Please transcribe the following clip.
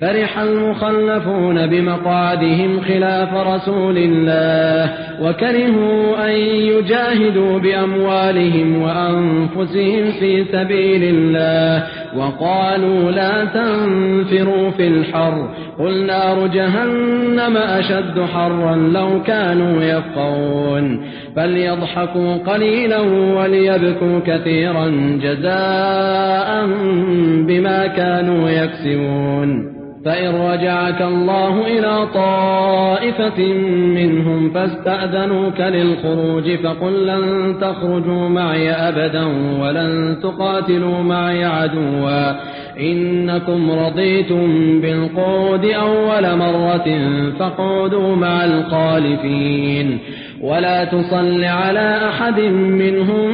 فرح المخلفون بمقعدهم خلاف رسول الله وكرهوا أن يجاهدوا بأموالهم وأنفسهم في سبيل الله وقالوا لا تنفروا في الحر قل نار جهنم أشد حرا لو كانوا يفقون فليضحكوا قليلا وليبكوا كثيرا جزاء بما كانوا يكسبون. فإن رجعك الله إلى طائفة منهم فاستأذنوك للخروج فقل لن تخرجوا معي أبدا ولن تقاتلوا معي عدوا إنكم رضيتم بالقود أول مرة فقودوا مع الخالفين ولا تصل على أحد منهم